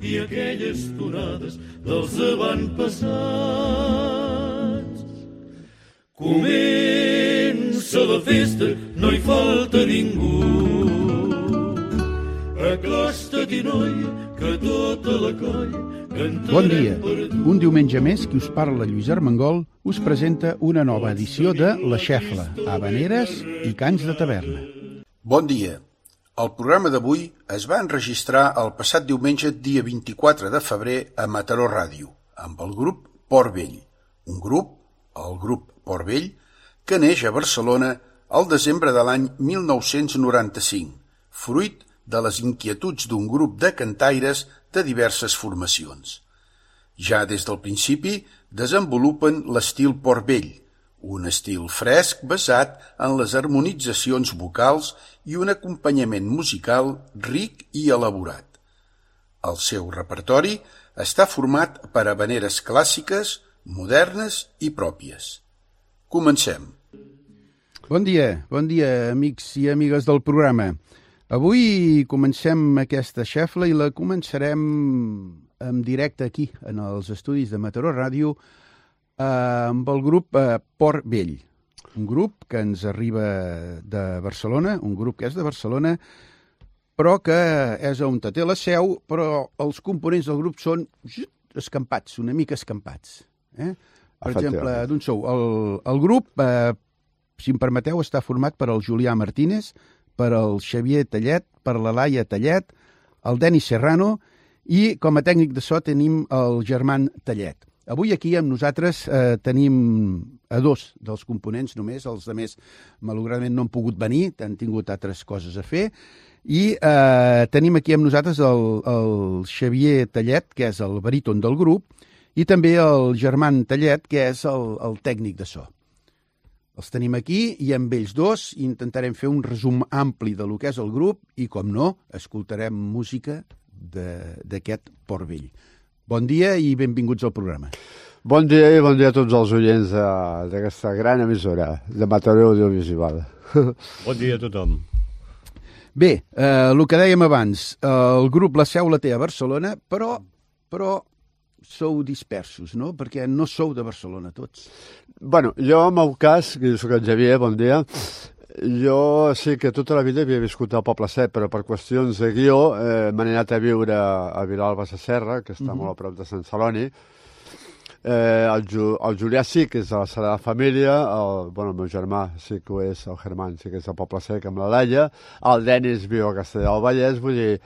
i aquelles tonades dels avantpassats. Comença la festa, no hi falta ningú. Acosta-t'hi, noi, que tota la colla Bon dia. Un diumenge més, qui us parla Lluís Armengol us presenta una nova edició de La Xefla, Habaneres i Cants de Taverna. Bon dia. El programa d'avui es va enregistrar el passat diumenge dia 24 de febrer a Mataró Ràdio, amb el grup Port Vell, un grup, el grup Port Vell, que neix a Barcelona al desembre de l'any 1995, fruit de les inquietuds d'un grup de cantaires de diverses formacions. Ja des del principi desenvolupen l'estil Port Vell, un estil fresc basat en les harmonitzacions vocals i un acompanyament musical ric i elaborat. El seu repertori està format per habaneres clàssiques, modernes i pròpies. Comencem. Bon dia, bon dia, amics i amigues del programa. Avui comencem aquesta xefla i la començarem en directe aquí, en els estudis de Mataró Ràdio, eh, amb el grup eh, Port Vell. Un grup que ens arriba de Barcelona, un grup que és de Barcelona, però que és on té la seu, però els components del grup són escampats, una mica escampats. Eh? Per exemple, d'on sou? El, el grup, eh, si em permeteu, està format per el Julià Martínez, per el Xavier Tallet, per la Laia Tallet, el Denis Serrano i com a tècnic de so tenim el Germán Tallet. Avui aquí amb nosaltres eh, tenim a dos dels components només, els de més malauradament no han pogut venir, han tingut altres coses a fer, i eh, tenim aquí amb nosaltres el, el Xavier Tallet, que és el baríton del grup, i també el Germán Tallet, que és el, el tècnic de so. Els tenim aquí i amb ells dos intentarem fer un resum ampli de lo que és el grup i, com no, escoltarem música d'aquest Port Vell. Bon dia i benvinguts al programa. Bon dia i bon dia a tots els oients de- d'aquesta gran emissora de Mataró Audiovisual. Bon dia a tothom. Bé, eh, el que dèiem abans, eh, el grup La Seu la té a Barcelona, però, però sou dispersos, no? Perquè no sou de Barcelona tots. bueno, jo, en el cas, que jo soc el Javier, bon dia, jo sí que tota la vida havia viscut al Poble Sec, però per qüestions de guió eh, m'he anat a viure a Vilalba de Serra, que està molt a prop de Sant Celoni. Eh, el, Ju, el Julià sí que és de la Sagrada Família, el, bueno, el meu germà sí que ho és, el Germán sí que és del Poble Sec amb la Laia, el Denis viu a Castellà del Vallès, vull dir,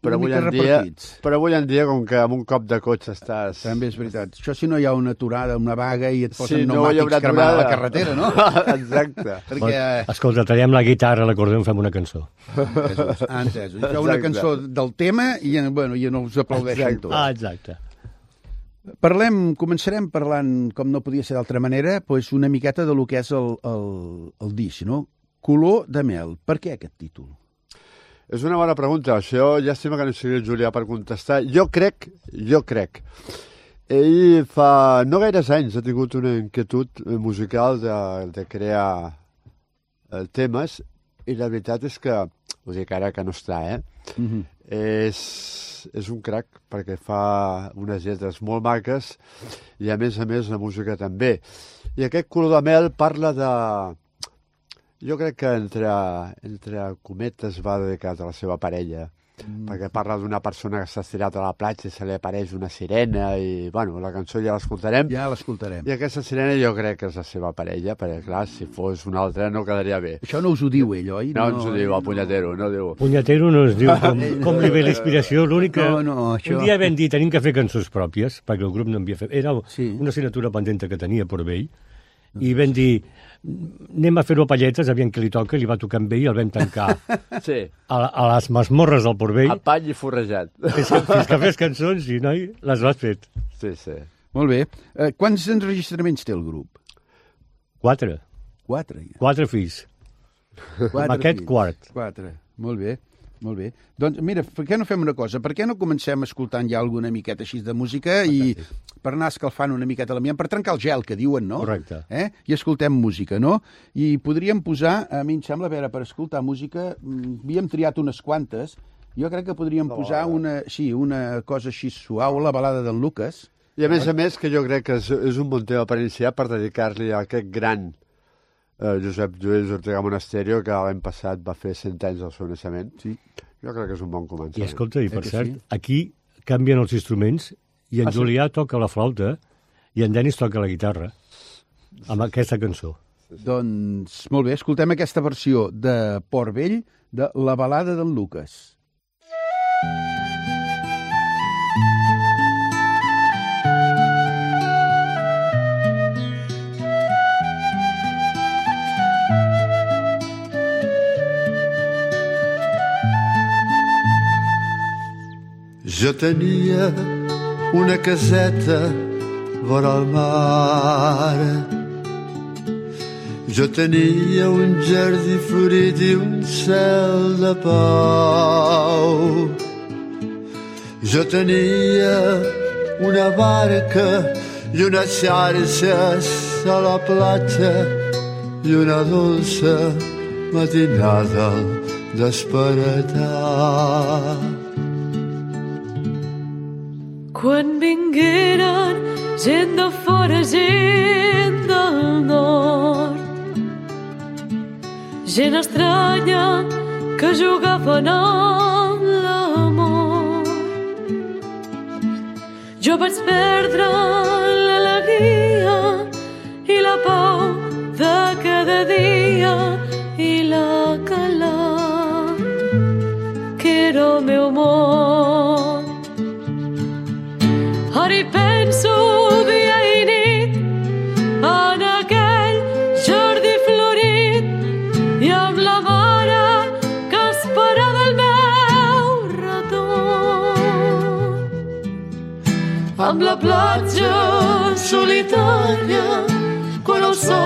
però avui en dia, però avui en dia, com que amb un cop de cotxe estàs... També és veritat. Això si no hi ha una aturada, una vaga i et posen Sí, no pneumàtics haurà cremant a la carretera, no? Exacte. Perquè... eh, Escolta, traiem la guitarra, l'acordió, en fem una cançó. Entesos, ah, entesos. Una cançó del tema i, bueno, i no us aplaudeixen Exacte. tots. Ah, exacte. Parlem, començarem parlant, com no podia ser d'altra manera, doncs una miqueta de lo que és el, el, el disc, no? Color de mel. Per què aquest títol? És una bona pregunta. Això llàstima que no sigui el Julià per contestar. Jo crec, jo crec. Ell fa no gaires anys ha tingut una inquietud musical de, de crear eh, temes i la veritat és que, ho dic ara que no està, eh? Mm -hmm. és, és un crac perquè fa unes lletres molt maques i a més a més la música també. I aquest color de mel parla de... Jo crec que entre, entre cometes va dedicat a la seva parella perquè parla d'una persona que s'ha estirat a la platja i se li apareix una sirena i, bueno, la cançó ja l'escoltarem. Ja l'escoltarem. I aquesta sirena jo crec que és la seva parella, perquè, clar, si fos una altra no quedaria bé. Això no us ho diu ell, oi? No, ens ho diu el punyatero, no diu... Punyatero no es diu com, com li ve la inspiració, l'únic que... No, no, això- Un dia vam dir, tenim que fer cançons pròpies, perquè el grup no havia fet... Era Sí. una assignatura pendent que tenia per vell, i vam dir, anem a fer-ho a palletes, aviam què li toca, li va tocar amb ell i el vam tancar Sí, a, a les masmorres del Porvell, a pany i forrejat. fins, que- fins que fes cançons i, noi, les has fet. Sí, sí. Molt bé. Eh, quants enregistraments té el grup? Quatre. Quatre, ja. Quatre fills. Quatre Amb aquest fills. quart. Quatre. Molt bé. Molt bé. Doncs mira, per què no fem una cosa? Per què no comencem escoltant ja alguna miqueta així de música i per anar escalfant una miqueta l'ambient, per trencar el gel, que diuen, no? Correcte. Eh? I escoltem música, no? I podríem posar, a mi em sembla, a veure, per escoltar música, mm, havíem triat unes quantes, jo crec que podríem posar una, sí, una cosa així suau, la balada d'en Lucas. I a més a més, que jo crec que és, és un bon tema per iniciar per dedicar-li a aquest gran eh, Josep Lluís Ortega Monasterio, que l'any passat va fer 100 anys del seu naixement. Sí. Jo crec que és un bon I començament. escolta, i Eh per que cert, sí? aquí canvien els instruments i en Ah, sí? Julià toca la flauta i en Denis toca la guitarra amb aquesta cançó. Doncs, molt bé, escoltem aquesta versió de Port Vell de la balada d'en Lucas. Jo tenia una caseta vora el mar. Jo tenia un jardí florit i un cel de pau. Jo tenia una barca i unes xarxes a la platja i una dolça matinada al despertar. Quan vingueren gent de fora, gent del nord, gent estranya que jugaven amb l'amor. Jo vaig perdre l'alegria i la pau de cada dia i la calor que era el meu món. Amb la platja solitària quan el so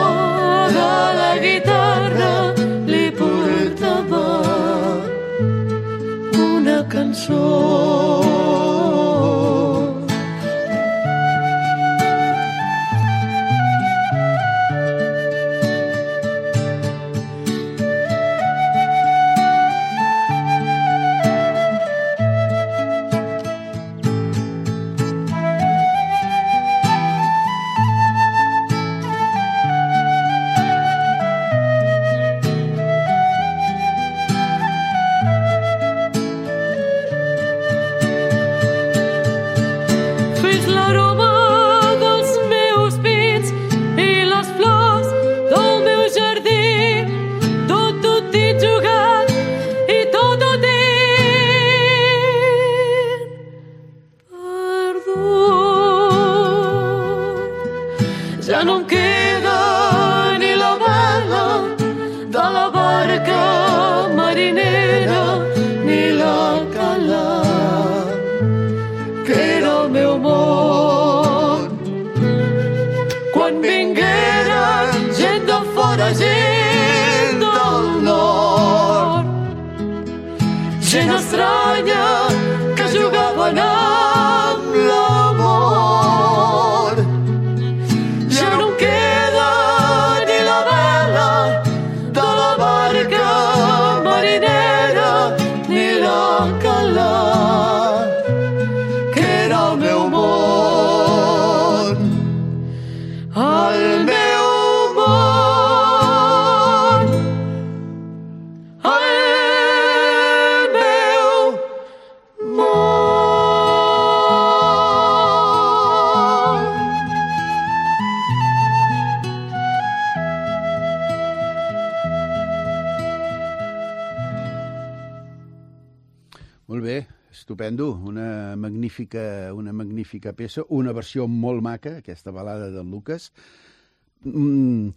de la guitarra li portava una cançó. Una magnífica, una magnífica peça, una versió molt maca, aquesta balada del Lucas. Mm,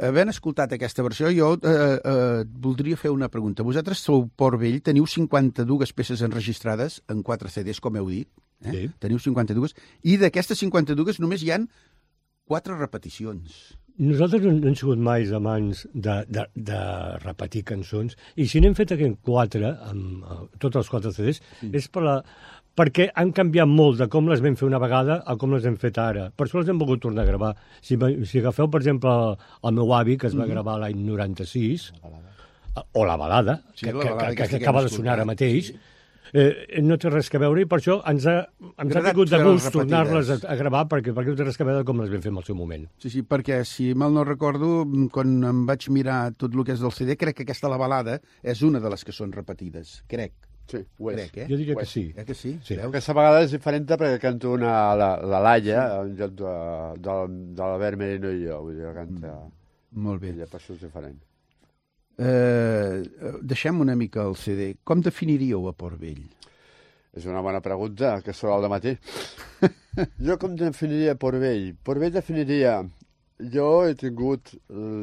havent escoltat aquesta versió, jo eh, eh, voldria fer una pregunta. Vosaltres sou Port Vell, teniu 52 peces enregistrades en 4 CDs, com heu dit. Eh? Sí. Teniu 52, i d'aquestes 52 només hi han 4 repeticions. Nosaltres no, no hem sigut mai amants de, de, de repetir cançons, i si n'hem fet aquest quatre, amb uh, tots els quatre CDs, mm. és per la, perquè han canviat molt de com les vam fer una vegada a com les hem fet ara. Per això les hem volgut tornar a gravar. Si, si agafeu, per exemple, el meu avi, que es va gravar l'any 96, o la balada, Sí, que, la balada que, que, que que acaba de sonar ara mateix, eh, no té res a veure i per això ens ha, ens ha tingut de gust tornar-les a, a gravar perquè, perquè no té res a veure com les vam fer en el seu moment. Sí, sí, perquè, si mal no recordo, quan em vaig mirar tot el que és del CD, crec que aquesta La Balada és una de les que són repetides. Crec, Sí, ho és. crec, eh? Jo diria que sí. Eh que sí? Sí. Veus? Aquesta vegada és diferent perquè canto una, la, la Laia, en lloc de, de, de l'Albert Merino i jo. Vull dir, canta Molt bé. ella, per això és diferent. Eh, deixem una mica el CD. Com definiríeu a Port Vell? És una bona pregunta, que surt al matí. jo com definiria Port Vell? Port Vell definiria... Jo he tingut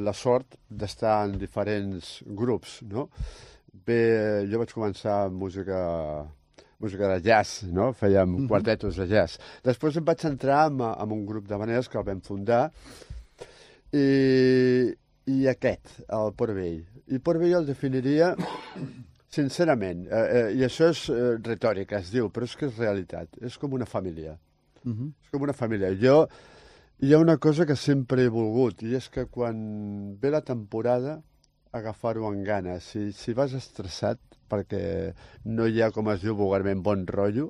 la sort d'estar en diferents grups, no? Bé, jo vaig començar amb música música de jazz, no? Fèiem mm -hmm. quartetos de jazz. Després em vaig entrar en, en un grup de maneres que el vam fundar i, i aquest, el Port Vell. I Port Vell el definiria Sincerament, eh, eh, i això és eh, retòrica, es diu, però és que és realitat. És com una família. Uh -huh. És com una família. Jo, hi ha una cosa que sempre he volgut, i és que quan ve la temporada, agafar-ho amb ganes. Si, si vas estressat, perquè no hi ha, com es diu vulgarment, bon rotllo,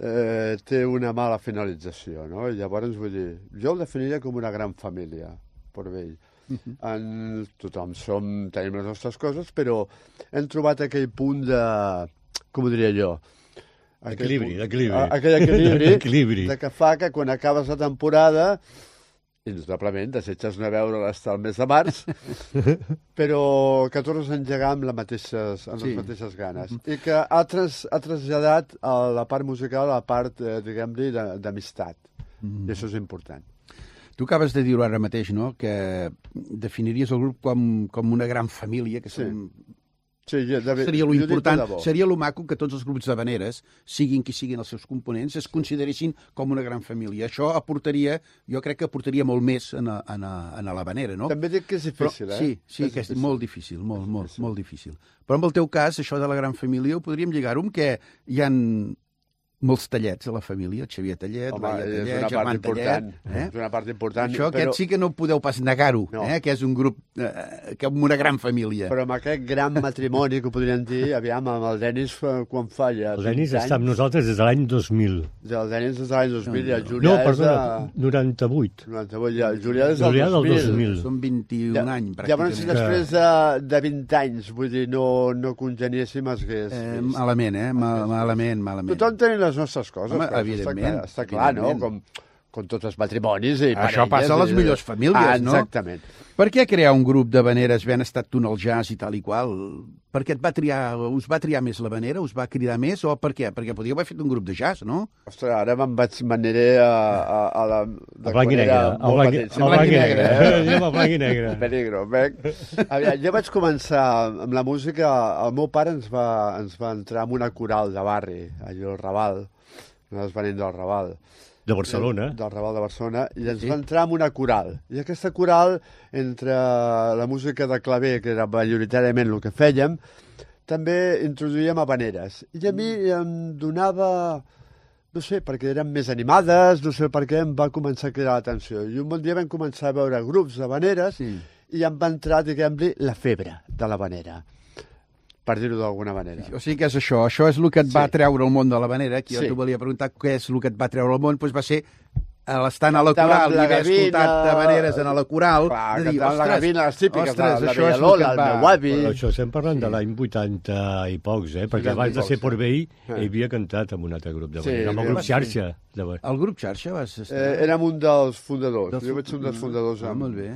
eh, té una mala finalització, no? I llavors, vull dir, jo el definiria com una gran família, Port Vell. En, tothom som, tenim les nostres coses, però hem trobat aquell punt de, com ho diria jo, D'equilibri, d'equilibri. Aquell equilibri, D'equilibri. de que fa que quan acabes la temporada, indubtablement, desitges no veure hasta el mes de març, però que tornes a engegar amb, la mateixes, amb Sí. les mateixes ganes. I que ha, tras, ha traslladat a la part musical a la part, eh, diguem-li, d'amistat. I això és important. Tu acabes de dir-ho ara mateix, no?, que definiries el grup com, com una gran família, que Sí. som... Sí, jo, de, seria lo important, seria lo maco que tots els grups de veneres, siguin qui siguin els seus components, es consideressin com una gran família. Això aportaria, jo crec que aportaria molt més en a, en a, en a la venera, no? També dic que és difícil, Però, eh? Sí, sí, que és, difícil. molt difícil, molt, molt, molt difícil. Però en el teu cas, això de la gran família, ho podríem lligar-ho amb que hi han molts tallets a la família, Xavier Tallet, Home, Laia és Tallet, una part Germán important. Tallet... Eh? És una part important. Això, però, aquest sí que no podeu pas negar-ho, No. eh? que és un grup, eh, que amb una gran família. però amb aquest gran matrimoni que ho podríem dir, aviam, amb el Denis fa- quan fa ja... El Denis 20 està amb anys. nosaltres des de l'any 2000. El Denis és de l'any 2000 i el No, Julià No, és perdona, de... 98. 98, ja. El Julià és del Julià del 2000. 2000. Són 21 Ja, anys, Llavors, si pràcticament. després de, de 20 anys, vull dir, no, no congeniéssim, hagués... Eh, vist. malament, eh? Mal, malament, malament. Tothom tenim les nostres coses. Home, evidentment, Està clar, està clar no? evidentment. Com, com tots els matrimonis i Això parelles passa a les millors famílies, ah, no? Exactament. Per què crear un grup de veneres havent estat tu en el jazz i tal i qual? Per què et va triar, us va triar més la venera? Us va cridar més? O per què? Perquè podíeu haver fet un grup de jazz, no? Ostres, ara me'n vaig, m'aniré a, a, a la... de El blanc i negre. El blanc, el i negre. eh? Anem al blanc i negre. Peligro, bec. Aviam, jo vaig començar amb la música, el meu pare ens va, ens va entrar en una coral de barri, allò al Raval, nosaltres venim del Raval, De Barcelona. del Raval de Barcelona, i ens va entrar en una coral. I aquesta coral, entre la música de claver, que era majoritàriament el que fèiem, també introduïem habaneres. I a mi em donava no sé, perquè eren més animades, no sé per què em va començar a cridar l'atenció. I un bon dia vam començar a veure grups d'habaneres Sí. i em va entrar, diguem-li, la febre de l'habanera, per dir-ho d'alguna manera. O sigui que és això, això és el que et va Sí. treure al món de la venera, que jo Sí. t'ho volia preguntar què és el que et va treure al món, doncs va ser a l'estant a la coral i haver escoltat habaneres en la coral, Clar, de dir, cantant la ostres, gavina, les típiques ostres, de la això és el Lola, que et el va... meu avi. Però això estem parlant de l'any 80 i pocs, eh? Perquè 80 i abans de ser Port Vell eh. hi havia cantat amb un altre grup de Sí, amb el sí. grup xarxa. De... El grup xarxa vas estar... Eh, érem un dels fundadors. Dels- Jo vaig ser un dels fundadors Ah, amb, molt bé.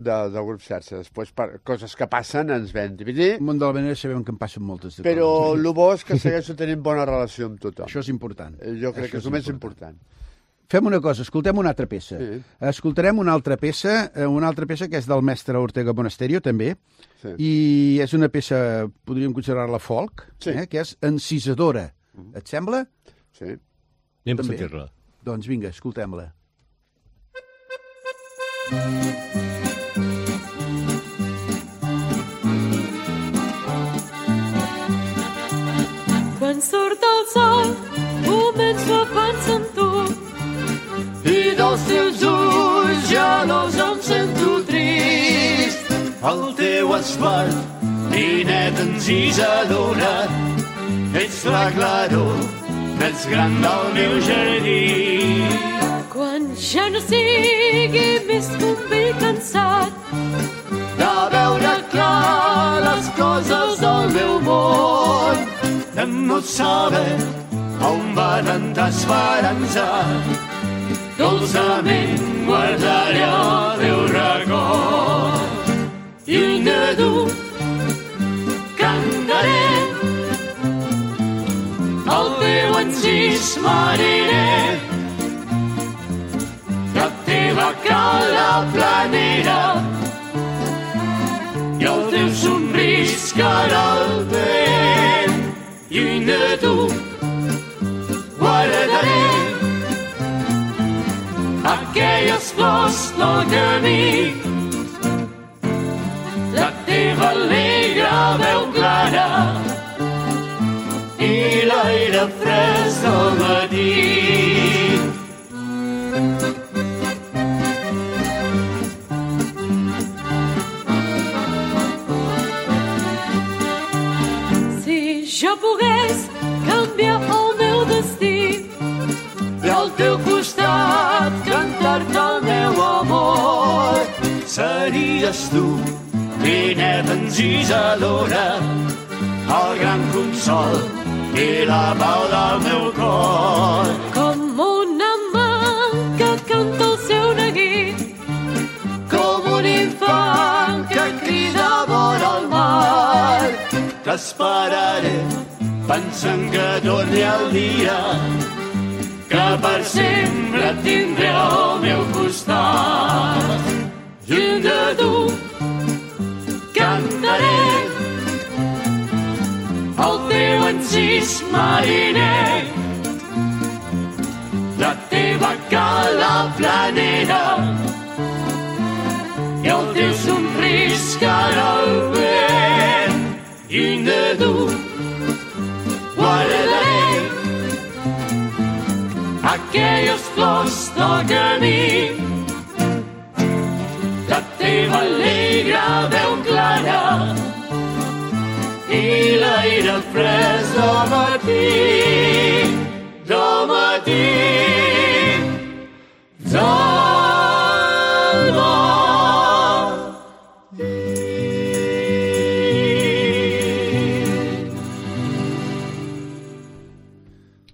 De, del grup xarxa. Després, per coses que passen, ens vam dividir, Al món de l'Havanera sabem que en passen moltes de però coses. el bo és que segueixo tenint bona relació amb tothom. Això és important. Jo crec Això que és el més important. Fem una cosa, escoltem una altra peça. Sí. Escoltarem una altra peça, eh, una altra peça que és del mestre Ortega Monasterio, també, Sí. i és una peça, podríem considerar-la folk, Sí. eh, que és encisadora. Et sembla? Sí. Anem a També. sentir-la. Doncs vinga, escoltem-la. Surt el sol, començo a pensar en tu. I dels teus ulls gelós em sento trist. El teu espart, ninet encisadora, ets la claror més gran del meu jardí. Quan ja no sigui més que cansat, De veure clar les coses del meu món, de no saber on va tanta esperança. Dolçament guardaré el teu record. Lluny de tu cantaré el teu encís mariner la teva cala planera i el teu somrís cara al vent de tu guardaré aquelles flors del camí la teva alegre veu clara i l'aire fresc del matí. Encisadora, el gran consol i la pau del meu cor. com una mà que canta el seu neguit, Com un infant que crida vora el mar. T'esperaré pensant que torni el dia que per sempre tindré al meu costat. Lluny de tu cantaré el teu encís mariner la teva cala planera i el teu somrís cara al vent. Lluny de tu guardaré aquelles flors del camí teva alegre veu clara i l'aire fresc del matí del matí.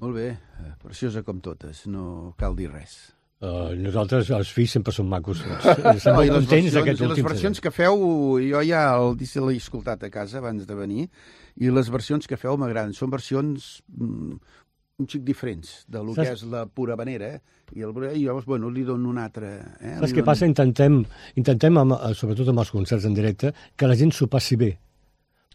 Molt bé, eh, preciosa com totes, no cal dir res. Uh, nosaltres, els fills, sempre som macos. No, Estem i les contents d'aquests i les últims versions que feu, jo ja el disc l'he escoltat a casa abans de venir, i les versions que feu m'agraden. Són versions mm, un xic diferents de lo que Saps- és la pura vanera, i, el, i llavors, bueno, li dono una altra... Eh? Saps què passa? Intentem, intentem amb, eh, sobretot amb els concerts en directe, que la gent s'ho passi bé.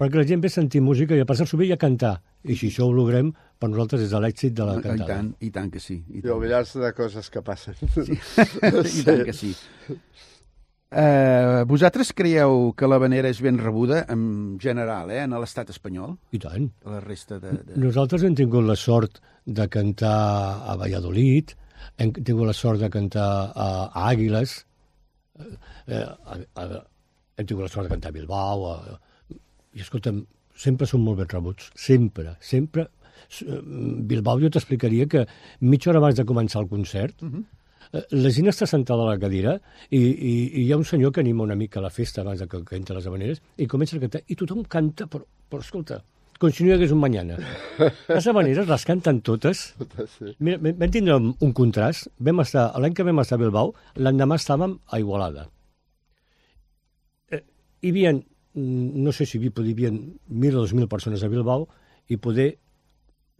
Perquè la gent ve a sentir música i a passar-s'ho bé i a cantar. I si això ho logrem, per nosaltres és l'èxit de la I cantada. tant, i tant que sí. I I oblidar-se de coses que passen. I tant que sí. Uh, vosaltres creieu que la vanera és ben rebuda en general, eh, en l'estat espanyol, I tant. la resta de... de... Nosaltres hem tingut la sort de cantar a Valladolid, hem tingut la sort de cantar a, a Àguiles, eh, a, a, hem tingut la sort de cantar a Bilbao, a, i escolta'm, sempre són molt ben rebuts, sempre, sempre. Eh, Bilbao jo t'explicaria que mitja hora abans de començar el concert, uh -huh. la gent està sentada a la cadira i, i, i hi ha un senyor que anima una mica la festa abans de que, que entri les habaneres i comença a cantar i tothom canta, però, però escolta, com si no hi hagués un mañana. Les habaneres les canten totes. sí. Mira, vam tindre un, contrast. Vam estar, l'any que vam estar a Bilbao, l'endemà estàvem a Igualada. hi havia, no sé si havia 1.000 o 2.000 persones a Bilbao i poder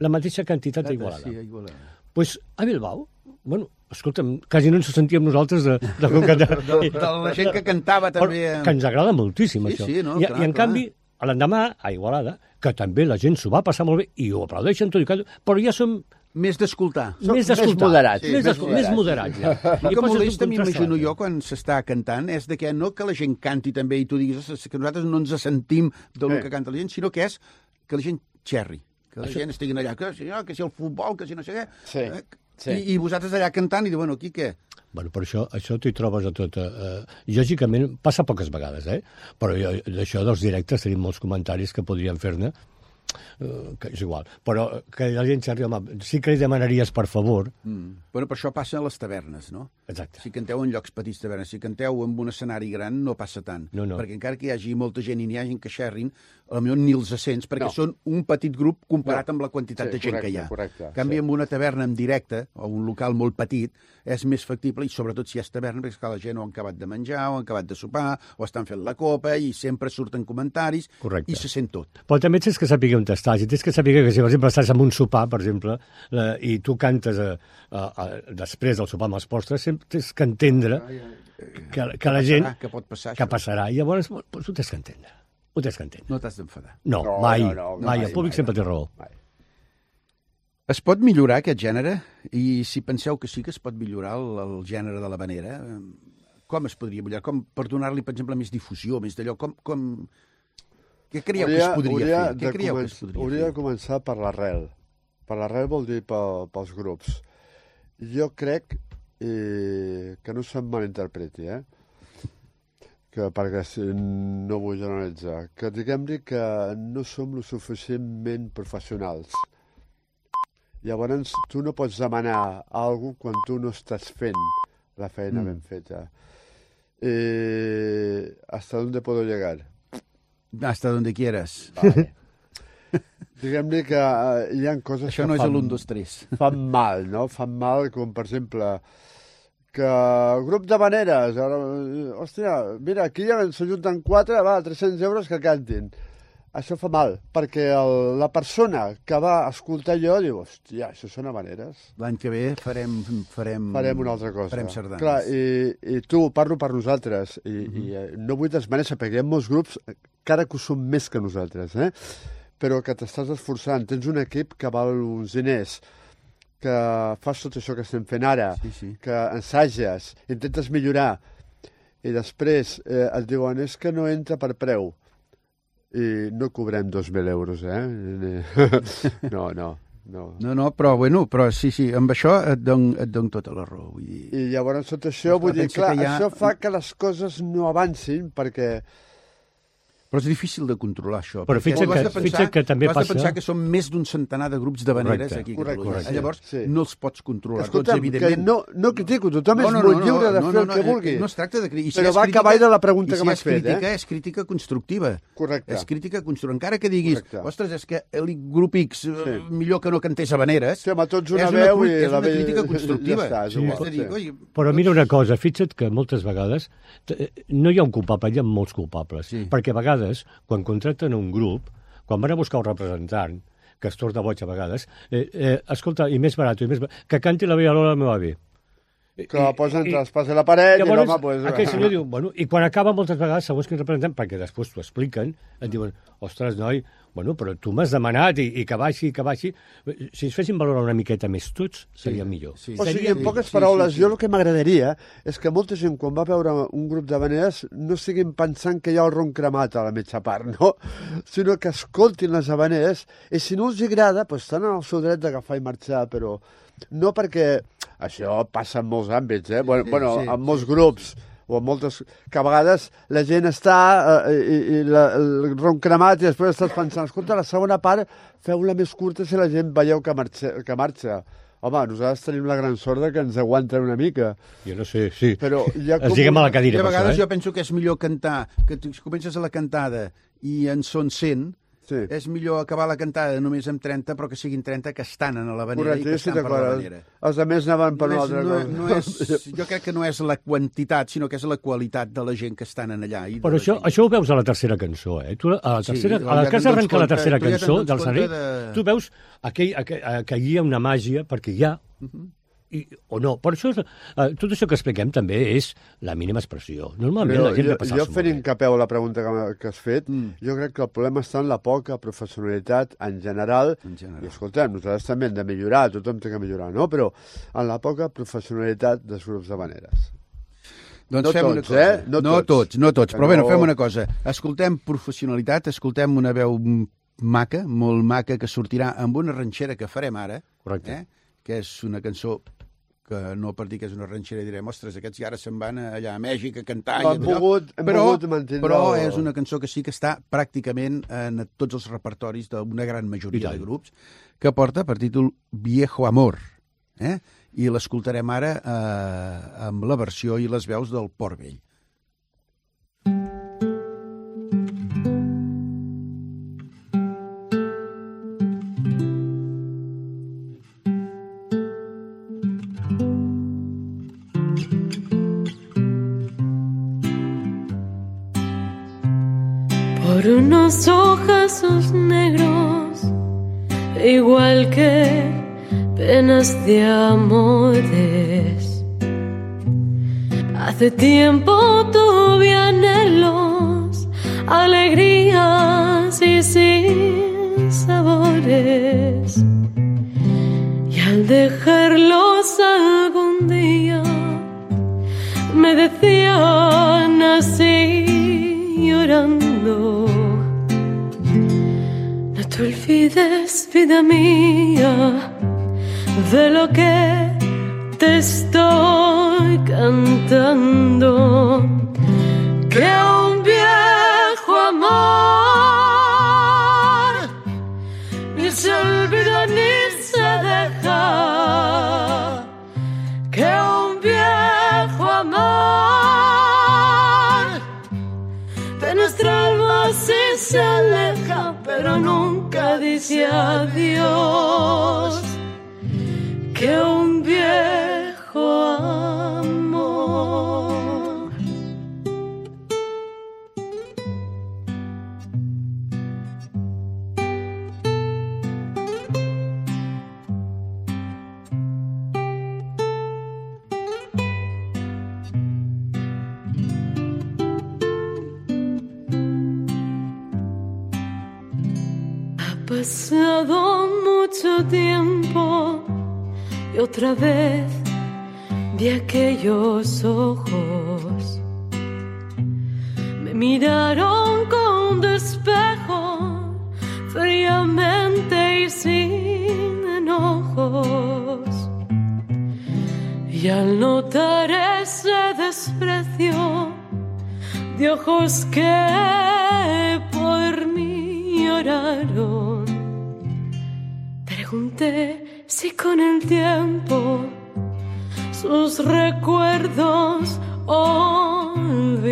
la mateixa quantitat a Igualada. Sí, a Igualada. pues a Bilbao, bueno, escolta'm, quasi no ens sentíem nosaltres de, de, com que, De, de la gent que cantava també... Però, que ens agrada moltíssim, Sí, això. sí, no, I, clar, I en clar. canvi, l'endemà, a Igualada, que també la gent s'ho va passar molt bé i ho aplaudeixen tot i que... Però ja som Més d'escoltar. Més d'escoltar. més moderats. Més, Sí, d'escoltar, més més moderats, ja. El I que molesta, m'imagino jo, quan s'està cantant, és de que no que la gent canti també i tu diguis "Ostres, que nosaltres no ens sentim del Sí. que canta la gent, sinó que és que la gent xerri, que la gent estigui allà, que si, no, que si el futbol, que si no sé què. Sí, Eh, sí. I, I vosaltres allà cantant i diuen, bueno, aquí què? Bueno, per això, això t'hi trobes a tot. Eh, lògicament, passa poques vegades, eh? Però jo, d'això dels directes tenim molts comentaris que podríem fer-ne, eh, que és igual. Però que la gent xerri, home, sí que li demanaries, per favor... Mm. Bueno, per això passa a les tavernes, no? Exacte. Si canteu en llocs petits tavernes, si canteu en un escenari gran, no passa tant. No, no. Perquè encara que hi hagi molta gent i n'hi hagi que xerrin, a lo millor ni els sents, perquè No. són un petit grup comparat No. amb la quantitat Sí, de gent correcte, que hi ha. correcte, En canvi, sí. en una taverna en directe, o un local molt petit, és més factible, i sobretot si és taverna, perquè la gent o han acabat de menjar, o han acabat de sopar, o estan fent la copa, i sempre surten comentaris, Correcte. i se sent tot. Però també tens que saber on estàs, i tens que saber que si, per exemple, estàs en un sopar, per exemple, la, i tu cantes a, a, a, després del sopar amb els postres, sempre tens que entendre que, que la gent... Què pot passar, que passarà. I llavors, doncs, ho tens que entendre. Ho tens que entendre. No t'has d'enfadar. No, No, mai, no, no, mai. mai, El públic mai, sempre té raó. Es pot millorar aquest gènere? I si penseu que sí que es pot millorar el, el gènere de la vanera, com es podria millorar? Com per donar-li, per exemple, més difusió, més d'allò? Com, com... Què creieu que es podria hauria fer? Què de creieu que començ- es podria hauria de fer? començar per l'arrel. Per l'arrel vol dir pel, pels grups. Jo crec eh, que no se'm malinterpreti, eh? que perquè no vull generalitzar, que diguem-li que no som lo suficientment professionals. Llavors, tu no pots demanar alguna quan tu no estàs fent la feina Mm. ben feta. Eh, ¿Hasta dónde puedo llegar? Hasta donde quieras. Vale. Diguem-li que eh, hi ha coses Això que no és fan, l'un, dos, tres. fan mal, no? Fan mal, com per exemple, que grup de maneres, ara, hòstia, mira, aquí ja s'ajunten quatre, va, 300 euros que cantin. Això fa mal, perquè el, la persona que va escoltar allò diu, hòstia, això són maneres. L'any que ve farem... Farem, Farem una altra cosa. Farem sardanes. Clar, i, i tu, parlo per nosaltres, i, uh -huh. i eh, no vull desmereixer, perquè hi ha molts grups, encara que ho són més que nosaltres, eh? però que t'estàs esforçant, tens un equip que val uns diners, que fas tot això que estem fent ara, Sí, sí. que ensages, intentes millorar, i després eh, et diuen és que no entra per preu. I no cobrem 2.000 euros, eh? No, no, no. No, no, però, bueno, però sí, sí, amb això et dono, et dono tota la raó. Vull dir... I llavors tot això, vull dir, clar, ha- això fa que les coses no avancin perquè Però és difícil de controlar, això. Però perquè fixa tu has que- pensar, fixa que també tu has de passa- pensar que són més d'un centenar de grups de veneres Correcte. aquí a Correcte, Catalunya. correcte. Llavors, Sí. no els pots controlar Escolta'm, tots, que evidentment. no, no critico, tothom és molt lliure de fer el que eh, vulgui. No es tracta de crítica. Però va acabar de la pregunta i que si m'has és fet, crítica, eh? és crítica constructiva. Correcte. És crítica constructiva. Encara que diguis, Correcte. ostres, és que el grup X eh, Sí. millor que no cantés habaneres, Sí, home, tots una és veu i és la una crítica constructiva. ja està, és Sí, a Però mira una cosa, fixa't que moltes vegades t- no hi ha un culpable, hi ha molts culpables. Perquè a vegades, quan contracten un grup, quan van a buscar un representant, que es torna boig a vegades, eh, eh, escolta, i més barat, i més barat, que canti la vella Lola meva bé. Que la posen entre l'espàs i la paret i l'home... Pues, aquell senyor diu, bueno, i quan acaba moltes vegades, segons quin representant, perquè després t'ho expliquen, et diuen, ostres, noi, bueno, però tu m'has demanat i, i que baixi, que baixi. Si ens fessin valorar una miqueta més tots, seria millor. sí. O sigui, en poques sí, paraules, sí, sí. jo el que m'agradaria és que molta gent, quan va veure un grup de veneres, no siguin pensant que hi ha el ron cremat a la mitja part, no? Sinó que escoltin les habaneres i si no els agrada, doncs estan en el seu dret d'agafar i marxar, però no perquè... Això passa en molts àmbits, eh? Bueno, Sí, bueno sí, en molts sí, grups o en moltes... que a vegades la gent està eh, i, i la, el ron cremat i després estàs pensant, escolta, la segona part feu-la més curta si la gent veieu que marxa. Que marxa. Home, nosaltres tenim la gran sort de que ens aguanten una mica, Jo no sé, sí. però hi ha Es diguem a la I cadira, a per vegades això, jo eh? penso que és millor cantar, que tu comences a la cantada i en són 100, Sí. és millor acabar la cantada només amb 30, però que siguin 30 que estan en l'havanera i Correcte, que jo estic estan per d'acord. l'havanera. Els altres anaven per no una és, altra no, cosa. no és, jo crec que no és la quantitat, sinó que és la qualitat de la gent que estan en allà. I Però la això, gent. això ho veus a la tercera cançó, eh? Tu, a la Sí, tercera, ja a la que has dones arrencat la tercera ja cançó dones del Sarri, de- tu veus aquell, aquell, eh, que hi ha una màgia, perquè hi ha, i, o no. Per això, eh, tot això que expliquem també és la mínima expressió. Normalment Però la gent jo, ve a passar jo fent incapeu a la pregunta que, que has fet, Mm. jo crec que el problema està en la poca professionalitat en general, En general. i escoltem, nosaltres també hem de millorar, tothom té que millorar, no? Però en la poca professionalitat dels grups de maneres. Doncs No fem una tots, cosa. eh? No no tots. tots, no tots. Però bueno, no- fem una cosa. Escoltem professionalitat, escoltem una veu maca, molt maca, que sortirà amb una ranxera que farem ara, Correcte. eh? que és una cançó que no per dir que és una ranxera direm, ostres, aquests ja ara se'n van allà a Mèxic a cantar. i Hem a allò." volgut- hem però, però és una cançó que sí que està pràcticament en tots els repertoris d'una gran I majoria de grups, que porta per títol Viejo Amor. Eh? I l'escoltarem ara eh, amb la versió i les veus del Port Vell. Por unos ojazos negros, igual que penas de amores. Hace tiempo tuve anhelos, alegrías y sin sabores. Y al dejarlos algún día, me decían te olvides, vida mía, de lo que te estoy cantando. Que nunca dice otra vez vi aquellos ojos. Me miraron con despejo, fríamente y sin enojos. Y al notar ese desprecio de ojos que por mí lloraron, pregunté con el tiempo sus recuerdos olvidaron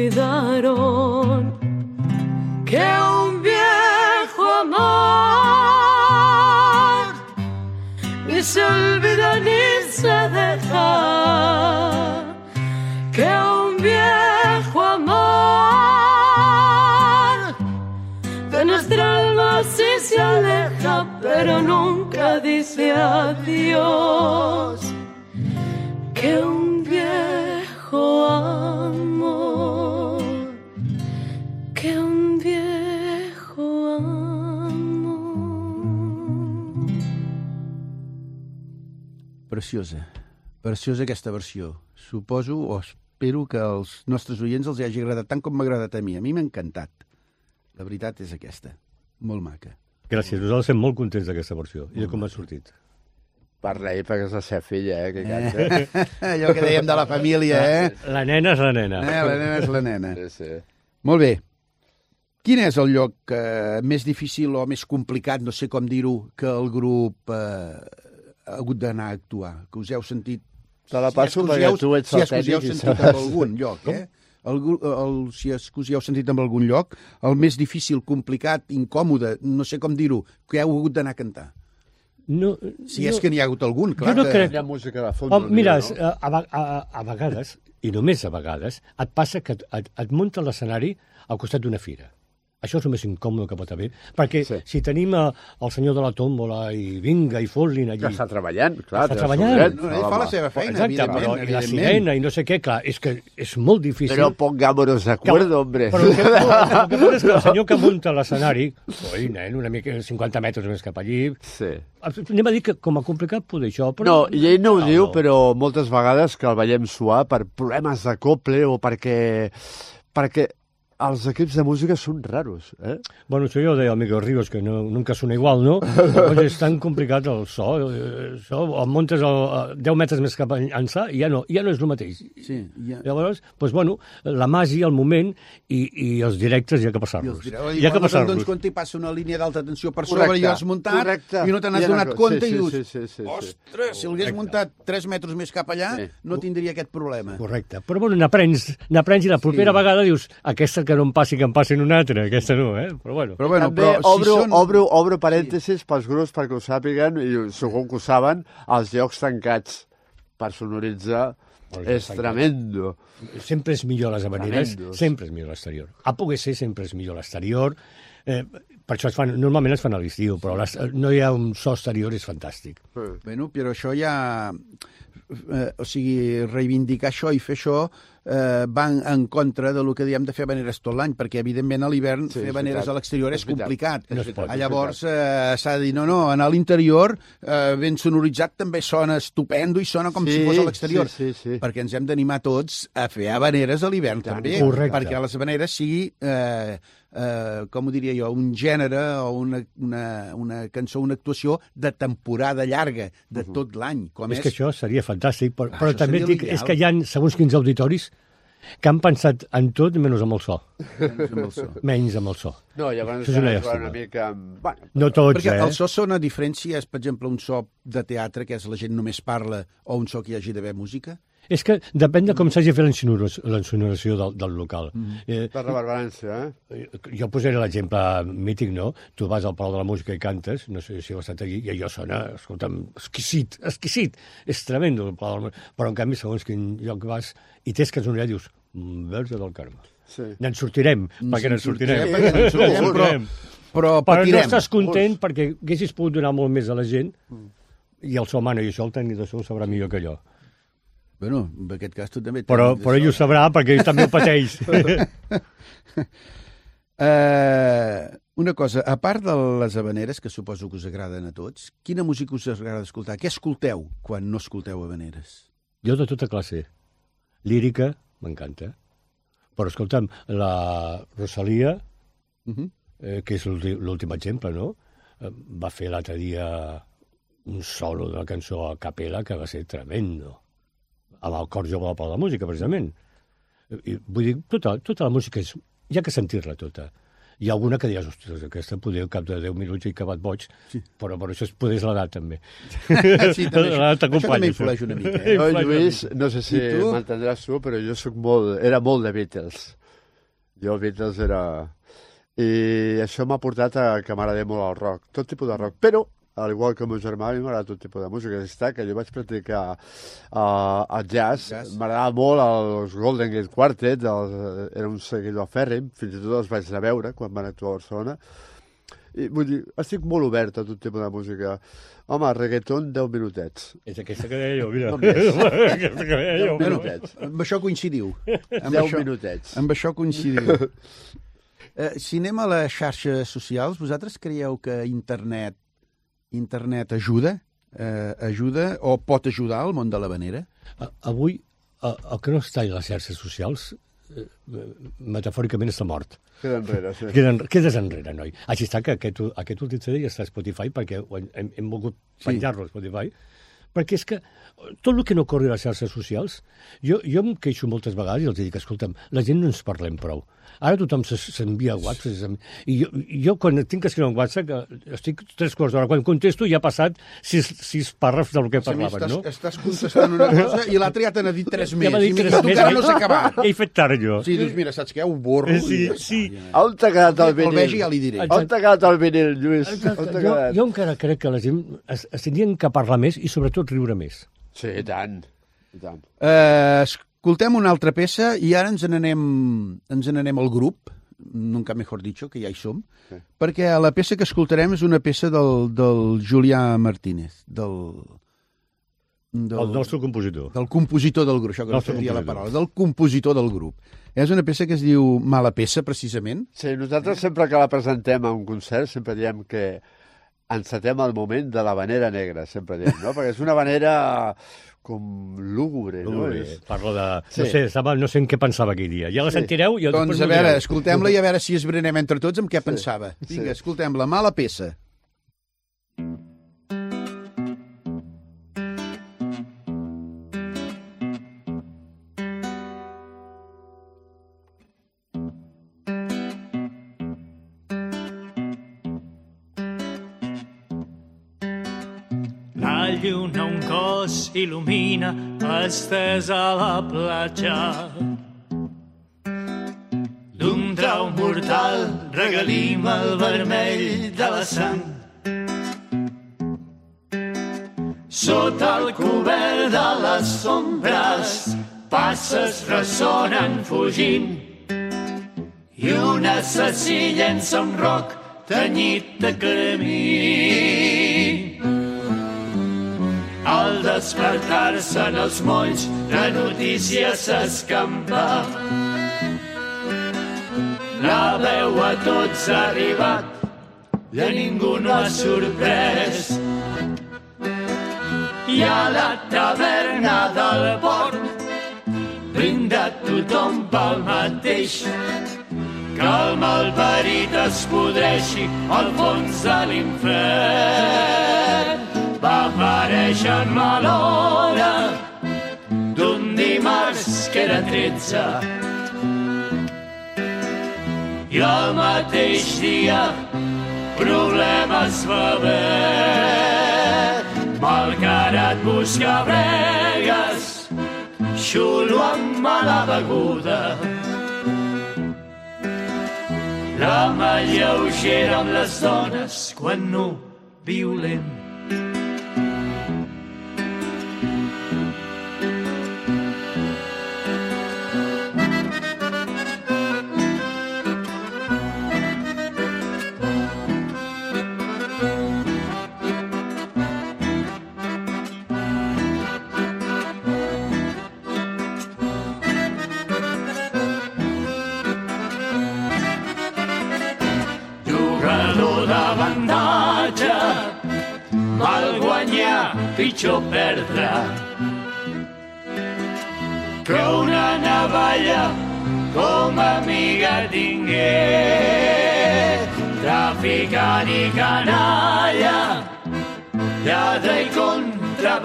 que un viejo amor ni se olvida ni se deja aleja pero nunca dice adiós que un viejo amor que un viejo amor Preciosa. Preciosa aquesta versió. Suposo o espero que als nostres oients els hagi agradat tant com m'ha agradat a mi. A mi m'ha encantat. La veritat és aquesta. Molt maca. Gràcies, nosaltres estem molt contents d'aquesta versió i de com ha sortit. Per rei, perquè és la seva filla, eh, que canta. Allò que dèiem de la família, eh? La nena és la nena. eh? La nena és la nena. Sí, sí. Molt bé. Quin és el lloc eh, més difícil o més complicat, no sé com dir-ho, que el grup eh, ha hagut d'anar a actuar? Que us heu sentit... Te la passo us perquè tu ets si el és que us heu tècnic sentit en algun lloc, eh? algú, el, si es, us hi heu sentit en algun lloc, el més difícil, complicat, incòmode, no sé com dir-ho, que heu hagut d'anar a cantar? No, Si no, és que n'hi ha hagut algun, clar no que... crec- Hi ha música de fons. Oh, mira, no? a, a, a, a vegades, i només a vegades, et passa que et, et, et munta l'escenari al costat d'una fira. Això és el més incòmode que pot haver, perquè Sí. si tenim a, el senyor de la tómbola i vinga i fot-li allí... Que està treballant, clar. Està treballant. dret, No, ell fa la seva feina, Exacte, evidentment. però i la evidentment. sirena i no sé què, clar, és que és molt difícil. Però pongámonos de acuerdo, hombre. Però el que, el que passa és que el senyor que munta l'escenari, oi, nen, una mica 50 metres més cap allí, Sí. anem a dir que com a complicat poder això, però... No, i ell no ho diu, no. però moltes vegades que el veiem suar per problemes de coble o perquè... perquè els equips de música són raros, eh? Bueno, això ja ho deia el Miguel Ríos, que no, nunca sona igual, no? Doncs és tan complicat el so. eh, Això, o el muntes el, a 10 metres més cap ençà i ja no, ja no és el mateix. Sí, ja... Llavors, doncs, bueno, la màgia, el moment i, i els directes hi ha que passar-los. Hi ha que quan no passar-los. dones compte i passa una línia d'alta tensió per sobre i has muntat correcte. i no te n'has I donat anar- compte sí, i dius, sí, sí, sí, sí, sí. ostres, si l'hagués muntat 3 metres més cap allà, Sí. no tindria aquest problema. Correcte. Però bueno, n'aprens, n'aprens i la propera Sí. vegada dius aquesta que no em passi, que em passi una altra, aquesta no, eh? Però bueno. Però bueno, També però obro, si són... obro, obro parèntesis pels grups perquè ho sàpiguen, i segur que ho saben, els llocs tancats per sonoritzar és tremendo. Sempre és millor les avaneres, Tremendos. sempre és millor l'exterior. A poder ser, sempre és millor l'exterior. Eh, per això es fan, normalment es fan a l'estiu, però les, no hi ha un so exterior, és fantàstic. Bueno, però això ja... Eh, o sigui, reivindicar això i fer això eh, van en contra de lo que diem de fer habaneres tot l'any, perquè evidentment a l'hivern Sí, fer veritat. a l'exterior és, És complicat. No es pot, Llavors eh, s'ha de dir, no, no, anar a l'interior eh, ben sonoritzat també sona estupendo i sona com Sí, si fos a l'exterior. sí, sí, sí. Perquè ens hem d'animar tots a fer habaneres a l'hivern també, Correcte. perquè les habaneres sigui eh, eh, com ho diria jo, un gènere o una, una, una cançó, una actuació de temporada llarga, de tot l'any. Com És és, que això seria fantàstic, però, Ah, però també dic, és que hi ha segons quins auditoris que han pensat en tot menys amb el so. amb el so. Menys amb el so. No, llavors Això és una llàstima. una mica. Bueno, No tots, Perquè eh? el so sona diferent si és, per exemple, un so de teatre, que és la gent només parla, o un so que hi hagi d'haver música? És que depèn de com s'hagi fet l'ensonorizació del, del local. Mm. Eh, per reverberància, eh? jo posaré l'exemple mític, no? Tu vas al Palau de la Música i cantes, no sé si heu estat allí, i allò sona, escolta'm, exquisit, exquisit. És tremendo el Palau de la Música. Però, en canvi, segons quin lloc vas i tens cançonera, dius, mm, Verge del Carme. Sí. N'en sortirem, perquè n'en sortirem. perquè n'en sortirem, però, però Però no patirem. estàs content perquè haguessis pogut donar molt més a la gent i el so mana, i això el tècnic de so sabrà millor que jo. Bueno, en aquest cas tu també... Però, però ell ho això. sabrà perquè ell també ho pateix. Eh, una cosa, a part de les habaneres, que suposo que us agraden a tots, quina música us agrada escoltar? Què escolteu quan no escolteu habaneres? jo de tota classe. Lírica, m'encanta. Però, escolta'm, la Rosalia, Uh -huh. eh, que és l'últim l'últim exemple, no? Eh, va fer l'altre dia un solo de la cançó a capella que va ser tremendo. Amb el cor jove del Pau de la Música, precisament. I, vull dir, tota, tota la música és... Hi ha que sentir-la tota. Hi ha alguna que diràs, ostres, aquesta poder al cap de 10 minuts i acabat boig, sí. però, però això és poder és l'edat, també. Sí, també, això, això també això. influeix una mica. Eh? Una Lluís, no sé si m'entendràs tu, però jo sóc molt... Era molt de Beatles. Jo, Beatles era... I això m'ha portat a que m'agradés molt el rock, tot tipus de rock. Però, al igual que el meu germà, a mi m'agrada tot tipus de música. Està que jo vaig practicar uh, el jazz. Jazz. M'agradava molt els Golden Gate Quartet, els, era un seguidor fèrrim, fins i tot els vaig anar a veure quan van actuar a Barcelona. I vull dir, estic molt obert a tot tipus de música. Home, reggaeton, 10 minutets. És aquesta que deia jo, mira. No aquesta que deia jo. Bueno, minutets. amb això coincidiu. Amb 10 això, minutets. amb això coincidiu. Eh, si anem a les xarxes socials, vosaltres creieu que internet internet ajuda? Eh, ajuda o pot ajudar al món de l'havanera? A- Avui, a- el que no està a les xarxes socials, eh, metafòricament està mort. Queda enrere, sí. Queden, quedes enrere, noi. Així està que aquest, aquest últim CD ja està a Spotify perquè hem, hem, volgut Sí. penjar-lo a Spotify perquè és que tot el que no corri a les xarxes socials, jo, jo em queixo moltes vegades i els dic, escolta'm, la gent no ens parlem prou. Ara tothom se- s'envia WhatsApp. I jo, jo quan tinc que escriure un WhatsApp, que estic tres quarts d'hora, quan contesto ja ha passat sis, sis pàrrafs del que A parlaven, estàs, no? estàs contestant una cosa i l'altre ja te n'ha dit tres més. Ja m'ha dit I mira, tres tu més. encara no s'ha acabat. He fet tard, jo. Sí, doncs mira, saps què? Ho borro. Eh, sí, i sí. ja. On t'ha quedat el El vinil? vegi ja li diré. Exacte. On t'ha quedat el vinil, Lluís? On Exacte. Jo, jo encara crec que la gent es, es tindrien que parlar més i sobretot riure més. Sí, i tant. I tant. Eh, escoltem una altra peça i ara ens n'anem ens n'anem al grup, nunca mejor dicho, que ja hi som, Sí. perquè la peça que escoltarem és una peça del, del Julià Martínez, del, del, El nostre compositor. del compositor del grup, això que no sabia la paraula, del compositor del grup. És una peça que es diu Mala peça, precisament. Sí, nosaltres sempre que la presentem a un concert sempre diem que encetem el moment de la vanera negra, sempre diem, no? Perquè és una vanera com lúgubre, no? Ui, És... Parlo de... Sí. No sé, estava, no sé en què pensava aquell dia. Ja la Sí. sentireu i Doncs a veure, escoltem-la i a veure si esbrenem entre tots amb què pensava. Sí. Vinga, escoltem-la. Mala peça. La lluna un cos il·lumina estès a la platja. D'un trau mortal regalim el vermell de la sang. Sota el cobert de les ombres passes ressonen fugint i un assassí llença un roc tenyit de carmí. Despertar-se en els molls, la notícia s'escampa. La veu a tots ha arribat i a ningú no ha sorprès. I a la taverna del port brinda tothom pel mateix que el malparit es podreixi al fons de l'infern. Va aparèixer en mala hora d'un dimarts que era 13 i el mateix dia problemes va haver. Malcarat busca bregues, xulo amb mala beguda. La mà lleugera amb les dones quan no violent.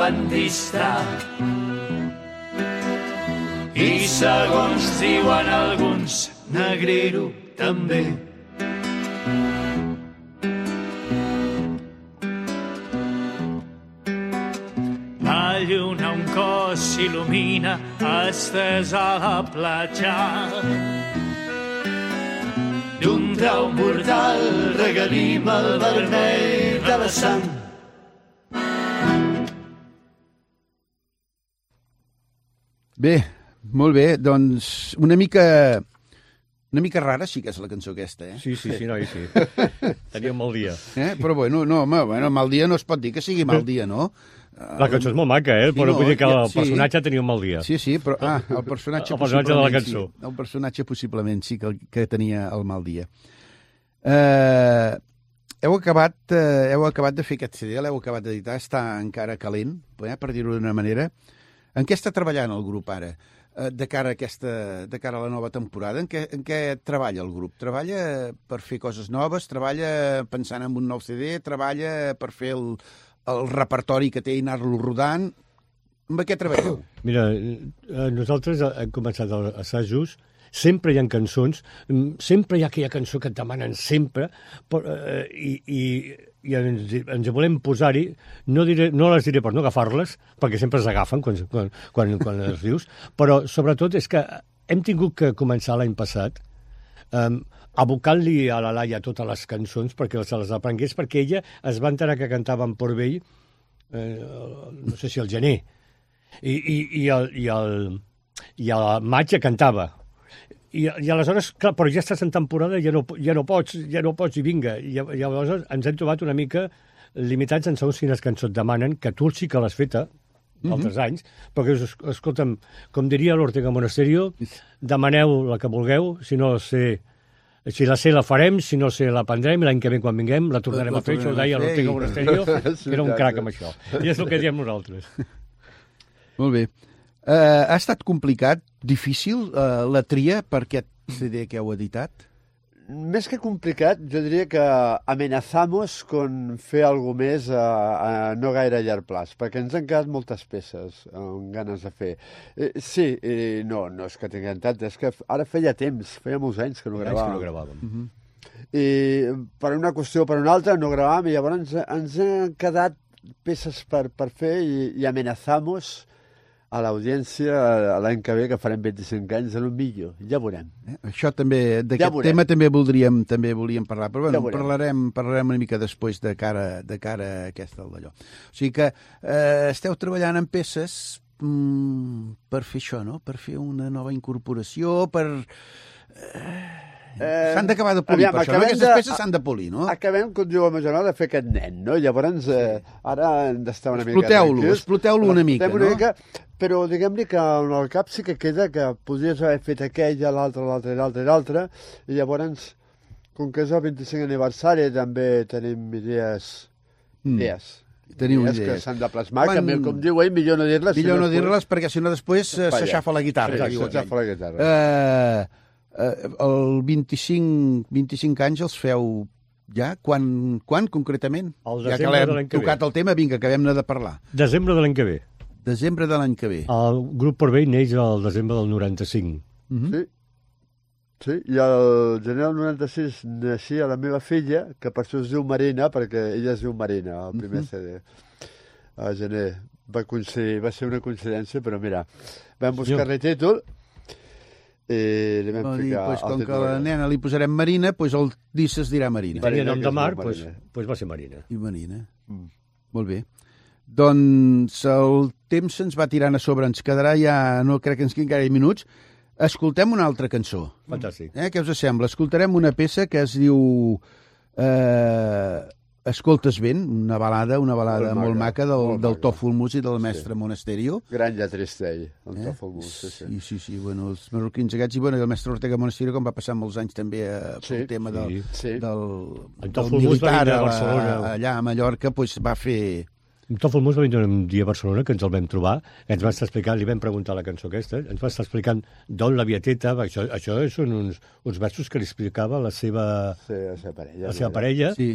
Contrabandista. I segons diuen alguns, negrero també. La lluna un cos s'il·lumina estès a la platja. D'un trau mortal regalim el vermell de la sang. Bé, molt bé, doncs una mica... Una mica rara sí que és la cançó aquesta, eh? Sí, sí, sí, noi, sí. Tenia un mal dia. eh? Però bueno, no, home, bueno, mal dia no es pot dir que sigui mal dia, no? La cançó és molt maca, eh? Sí, Però no, vull dir que el sí. personatge tenia un mal dia. Sí, sí, però... Ah, el personatge El personatge de la cançó. Sí. El personatge possiblement sí que, que tenia el mal dia. Eh, heu, acabat, eh, heu acabat de fer aquest CD, l'heu acabat d'editar, està encara calent, eh, per dir-ho d'una manera. En què està treballant el grup ara? Eh, de cara a aquesta, de cara a la nova temporada, en què, en què treballa el grup? Treballa per fer coses noves? Treballa pensant en un nou CD? Treballa per fer el, el repertori que té i anar-lo rodant. Amb què treballeu? Mira, eh, nosaltres hem començat els assajos, sempre hi ha cançons, mm, sempre hi ha aquella cançó que et demanen sempre, però, eh, i, i, i ens, ens volem posar-hi, no, diré, no les diré per no agafar-les, perquè sempre s'agafen quan, quan, quan, quan les dius, però sobretot és que hem tingut que començar l'any passat um, abocant-li a la Laia totes les cançons perquè se les aprengués, perquè ella es va enterar que cantava en Port Vell, eh, no sé si al gener, i, i, i, el, i, el, i al maig ja cantava. I, I aleshores, clar, però ja estàs en temporada, ja no, ja no pots, ja no pots, i vinga. I, i aleshores ens hem trobat una mica limitats en segons quines cançons demanen, que tu sí que l'has feta, mm -hmm. altres anys, perquè, escolta'm, com diria l'Ortega Monasterio, demaneu la que vulgueu, si no sé si la sé la farem, si no sé la prendrem, l'any que ve quan vinguem la tornarem la, la a fer, això ho deia l'Ortega Monasterio, que era un crac amb això. I és el que diem nosaltres. Molt bé. Uh, ha estat complicat, difícil, uh, la tria per aquest CD que heu editat? Més que complicat, jo diria que amenazamos con fer alguna més a, a no gaire llarg plaç, perquè ens han quedat moltes peces amb ganes de fer. Eh, sí, eh, no, no és que tinguem tant, és que ara feia temps, feia molts anys que no gravàvem. que no gravàvem. Uh -huh. I per una qüestió o per una altra no gravàvem i llavors ens, ens han quedat peces per, per fer i, i amenazamos a l'audiència l'any que ve, que farem 25 anys, a lo millor. Ja veurem. Eh? Això també, d'aquest ja tema també voldríem també volíem parlar, però bueno, ja parlarem, parlarem una mica després de cara, de cara a aquesta d'allò. O sigui que eh, esteu treballant en peces mm, per fer això, no? Per fer una nova incorporació, per... Eh, Eh, s'han d'acabar de polir, aviam, per això, no? Aquestes de, peces s'han de polir, no? Acabem, com diu el meu germà, de fer aquest nen, no? Llavors, eh, ara hem d'estar una mica... Exploteu-lo, exploteu-lo una mica, una no? Mica, però diguem-li que en el cap sí que queda que podries haver fet aquella, l'altra, l'altra, l'altra, l'altra, i llavors, com que és el 25 aniversari, també tenim idees... Mm. idees. Teniu idees. que s'han de plasmar, Quan... que com diu ell, millor no dir-les. Millor si no, no dir-les, perquè si no després eh, s'aixafa la guitarra. Sí, s'aixafa la guitarra. Eh eh, el 25, 25 anys els feu ja? Quan, quan concretament? El ja que l'hem tocat el tema, vinga, acabem-ne de parlar. Desembre de l'any que ve. Desembre de l'any que ve. El grup Porvell neix el desembre del 95. Mm -hmm. Sí. Sí, i el gener del 96 naixia la meva filla, que per això es diu Marina, perquè ella es diu Marina, el primer mm -hmm. CD. A gener va, va ser una coincidència, però mira, vam buscar-li títol eh, li vam dir, pues, com que a la nena li posarem Marina, pues el disc es dirà Marina. Tenia nom de mar, pues, pues va ser Marina. I Marina. Mm. Molt bé. Doncs el temps se'ns va tirant a sobre, ens quedarà ja, no crec que ens quedin gaire minuts. Escoltem una altra cançó. Fantàstic. Eh, què us sembla? Escoltarem una peça que es diu... Eh, Escoltes ben, una balada, una balada molt, molt maca, del, molt del Tòfol i del mestre sí. Monasterio. Gran llatristell, el eh? Tòfol Mus, sí, sí. Sí, sí, sí, bueno, els marroquins aquests, i bueno, el mestre Ortega Monasterio, com va passar molts anys també a, sí, el tema del, sí. del, del, del militar a, a, allà a Mallorca, pues, va fer Tòfol Mus va venir un dia a Barcelona que ens el vam trobar, ens va estar explicant, li vam preguntar la cançó aquesta, ens va estar explicant d'on l'havia teta, això, això són uns, uns versos que li explicava la seva, sí, la seva parella. La seva parella. Sí.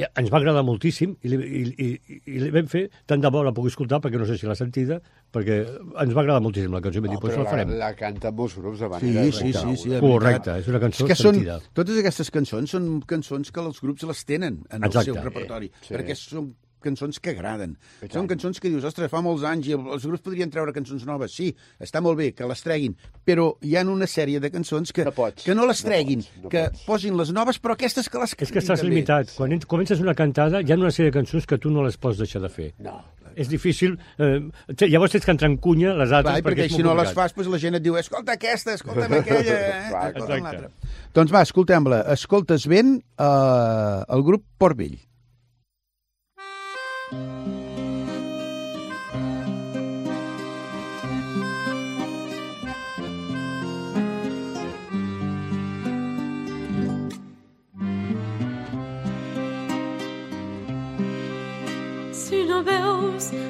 I ens va agradar moltíssim i li, i, i, i li vam fer, tant de bo la puc escoltar, perquè no sé si l'ha sentida, perquè ens va agradar moltíssim la cançó i vam dir, pues la farem. La, la canta molts grups de manera... Sí, sí, sí, sí, Correcte, és una cançó és que sentida. Són, totes aquestes cançons són cançons que els grups les tenen en Exacte. el seu repertori, sí. perquè són cançons que agraden. Són cançons que dius, ostres, fa molts anys i els grups podrien treure cançons noves. Sí, està molt bé que les treguin, però hi ha una sèrie de cançons que no, pots, que no les treguin, no pots, no que pots. posin les noves, però aquestes que les És que estàs també. limitat. Quan comences una cantada, hi ha una sèrie de cançons que tu no les pots deixar de fer. No. És difícil. Eh, llavors tens que entrar en cunya les altres, Clar, perquè, perquè si no les fas, doncs la gent et diu escolta aquesta, escolta'm aquella, eh? Clar, escolta Doncs va, escoltem-la. Escoltes ben eh, el grup Port Vell. No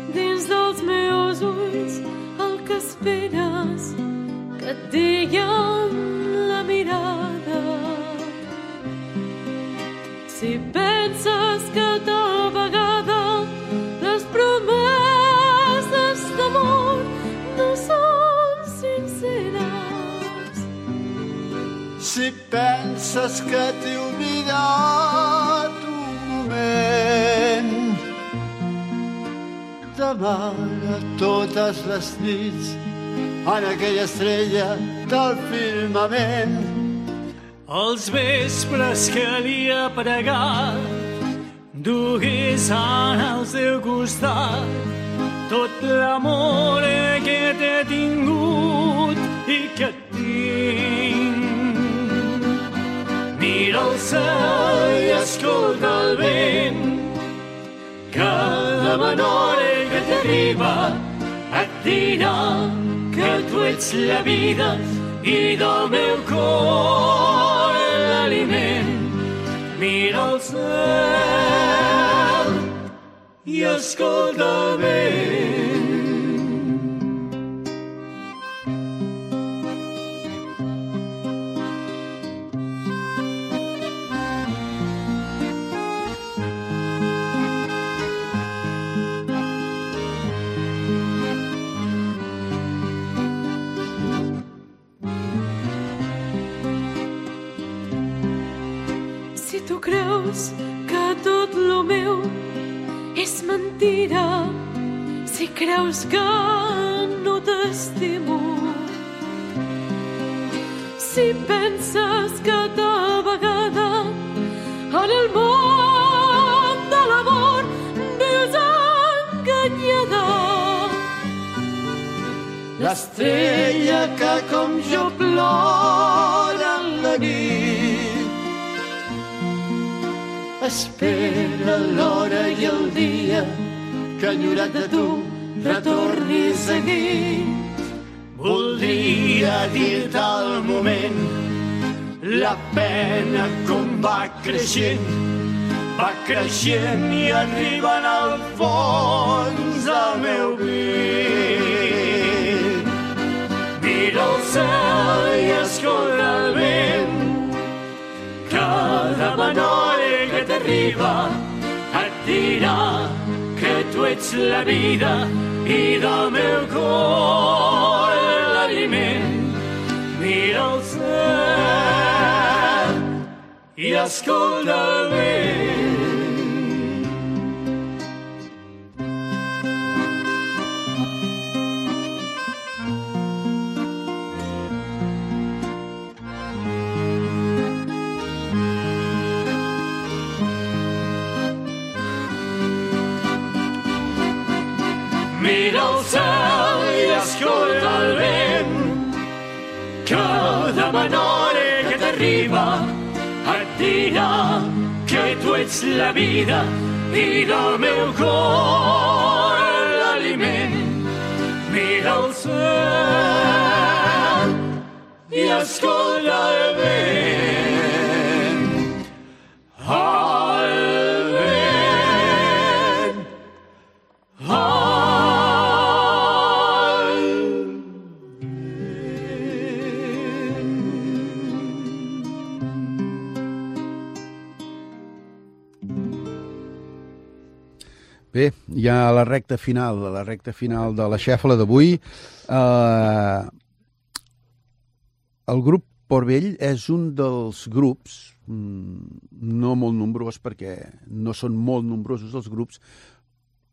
t'he oblidat un moment. Demana totes les nits en aquella estrella del firmament. Els vespres que li ha pregat dugués al seu costat tot l'amor que t'he tingut Cel i escolta el vent, cada menor que t'arriba et dirà que tu ets la vida i del meu cor l'aliment. Mira el cel i escolta el vent. Creus que tot lo meu és mentira, si creus que no t'estimo, si penses que de vegada en el món de l'amor vius enganyada, L'estrella que com jo plora en la nit espera l'hora i el dia que enyorat de tu retornis aquí. Voldria dir-te al moment la pena com va creixent, va creixent i arriben al fons del meu pit. Mira el cel i escolta el vent, cada menor que t'arriba et dirà que tu ets la vida i del meu cor l'aliment. Mira el cel i escolta el vent. Menor que t'arriba et dirà que tu ets la vida i del meu cor l'aliment. Mira el cel i escolta el vent. Bé, ja a la recta final, a la recta final de la xefla d'avui, eh, el grup Port Vell és un dels grups, mm, no molt nombrós perquè no són molt nombrosos els grups,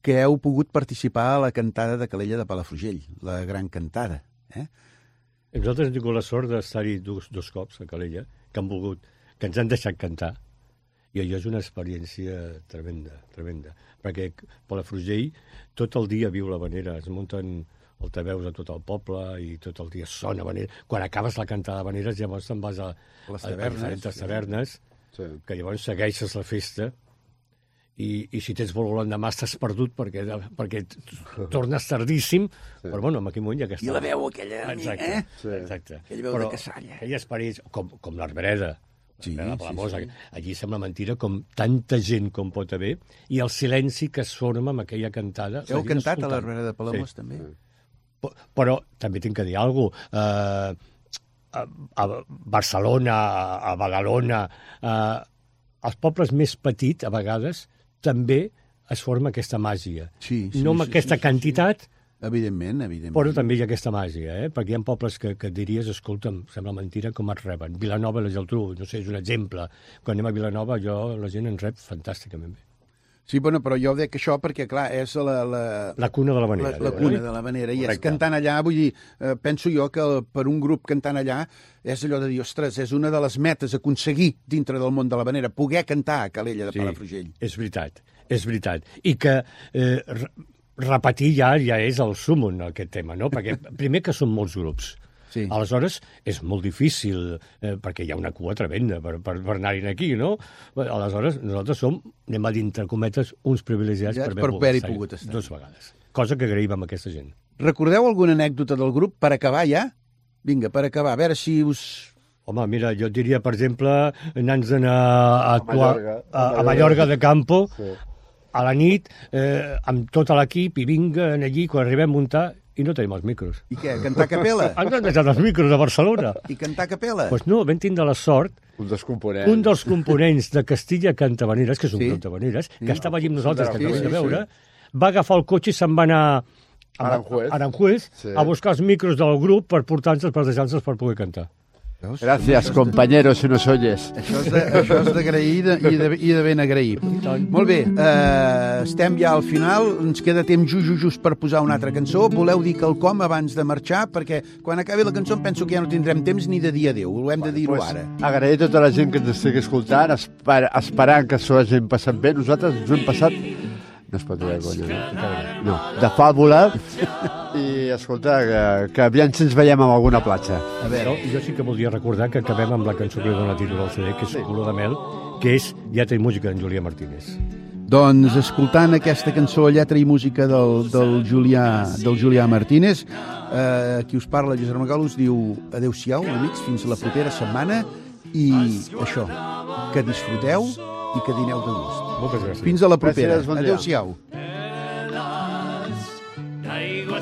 que heu pogut participar a la cantada de Calella de Palafrugell, la gran cantada. Eh? Nosaltres hem tingut la sort d'estar-hi dos, dos cops a Calella, que han volgut, que ens han deixat cantar. I allò és una experiència tremenda, tremenda. Perquè Palafrugell tot el dia viu la vanera, es munten altaveus a tot el poble i tot el dia sona vanera. Quan acabes la cantada de vaneres llavors te'n vas a, Les a, a tavernes, diferents sí. tavernes, Sí. que llavors segueixes la festa i, i si tens vol l'endemà estàs perdut perquè, perquè tornes tardíssim, sí. però bueno, en aquell moment ja que I la veu aquella, Exacte, eh? sí. exacte. Aquella veu de cassalla. Aquell esperit, com, com l'Arbereda, Sí, la sí, Palamós, sí. allí sembla mentira com tanta gent com pot haver i el silenci que es forma amb aquella cantada. Heu cantat a escoltant. l'Arbrera de Palamós, també? P- Però també tinc que dir alguna cosa. Eh, a, a Barcelona, a, a Badalona, eh, als pobles més petits, a vegades, també es forma aquesta màgia. Sí, sí, no amb sí, aquesta sí, sí, quantitat, Evidentment, evidentment. Però també hi ha aquesta màgia, eh? perquè hi ha pobles que, que diries, escolta'm, sembla mentira com et reben. Vilanova i la Geltrú, no sé, és un exemple. Quan anem a Vilanova, jo, la gent ens rep fantàsticament bé. Sí, bueno, però jo dec això perquè, clar, és la... La, la cuna de la manera. La, la cuna de la manera. I és cantant allà, vull dir, eh, penso jo que per un grup cantant allà és allò de dir, ostres, és una de les metes aconseguir dintre del món de la manera, poder cantar a Calella de sí, Palafrugell. és veritat, és veritat. I que eh, repetir ja ja és el súmum, aquest tema, no? Perquè primer que són molts grups, Sí. Aleshores, és molt difícil, eh, perquè hi ha una cua tremenda per, per, per anar-hi aquí, no? Aleshores, nosaltres som, anem a dir, entre cometes, uns privilegiats ja, per haver, per pogut, pogut estar. Dues vegades. Cosa que agraïm amb aquesta gent. Recordeu alguna anècdota del grup per acabar ja? Vinga, per acabar, a veure si us... Home, mira, jo diria, per exemple, anar-nos a, a actuar a Mallorca, a, a Mallorca de Campo, sí. A la nit, eh, amb tot l'equip, i vinga allí, quan arribem a muntar, i no tenim els micros. I què, cantar capella? Han deixat els micros a Barcelona. I cantar capella? Doncs pues no, vam tindre la sort un dels components. Un dels components de Castilla Cantabaneres, que és un sí. Cantabaneres, que sí. estava allí amb nosaltres, que acabem sí, de veure, sí. va agafar el cotxe i se'n va anar a Aranjuez, Aranjuez sí. a buscar els micros del grup per portar-nos, per deixar-nos per poder cantar. Gràcies, compañeros, si nos oyes. Això és de, això és d'agrair i, de, i, de, i de ben agrair. Molt bé, eh, estem ja al final, ens queda temps just, just, just per posar una altra cançó. Voleu dir quelcom abans de marxar? Perquè quan acabi la cançó penso que ja no tindrem temps ni de dir adéu, ho hem de dir-ho pues, ara. Agrair a tota la gent que ens estigui escoltant, esper esperant que s'ho hagin passat bé. Nosaltres ens ho hem passat no es pot dir no? No, de fàbula. I, escolta, que, que aviam si ens veiem en alguna platja. A veure, jo sí que voldria recordar que acabem amb la cançó que li dona títol al CD, que és sí. Color de mel, que és lletra i música d'en Julià Martínez. Doncs escoltant aquesta cançó, lletra i música del, del, Julià, del Julià Martínez, eh, qui us parla, Josep Magal, us diu adeu-siau, amics, fins la propera setmana i això, que disfruteu i que dineu de gust. Moltes gràcies. Fins a la propera. Bon Adéu-siau.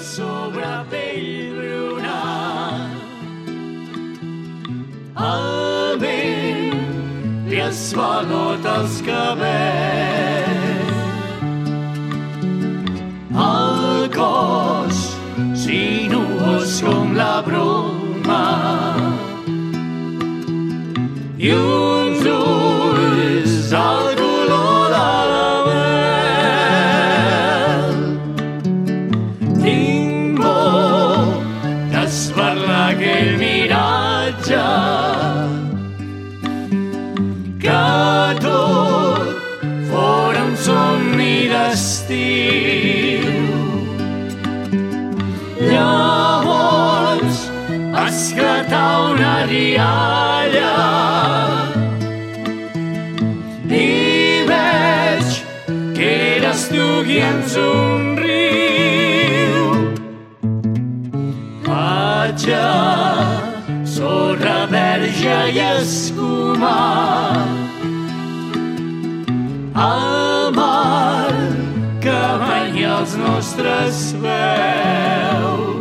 Sobre pell bruna El vent li esvalota els cabells El cos sinuós com la bruma. I uns ulls al rialla i veig que eres tu qui em somriu. Platja, sorra verge i escuma, el mar que banya els nostres veus.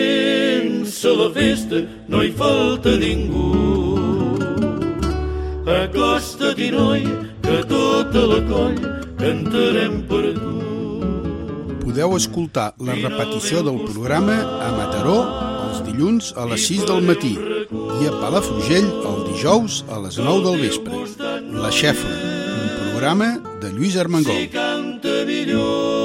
la festa, no hi falta ningú. Acosta-t'hi, noi, que tota la colla cantarem per tu. Podeu escoltar la repetició del programa a Mataró els dilluns a les 6 del matí i a Palafrugell el dijous a les 9 del vespre. La Xefla, un programa de Lluís Armengol. Si canta millor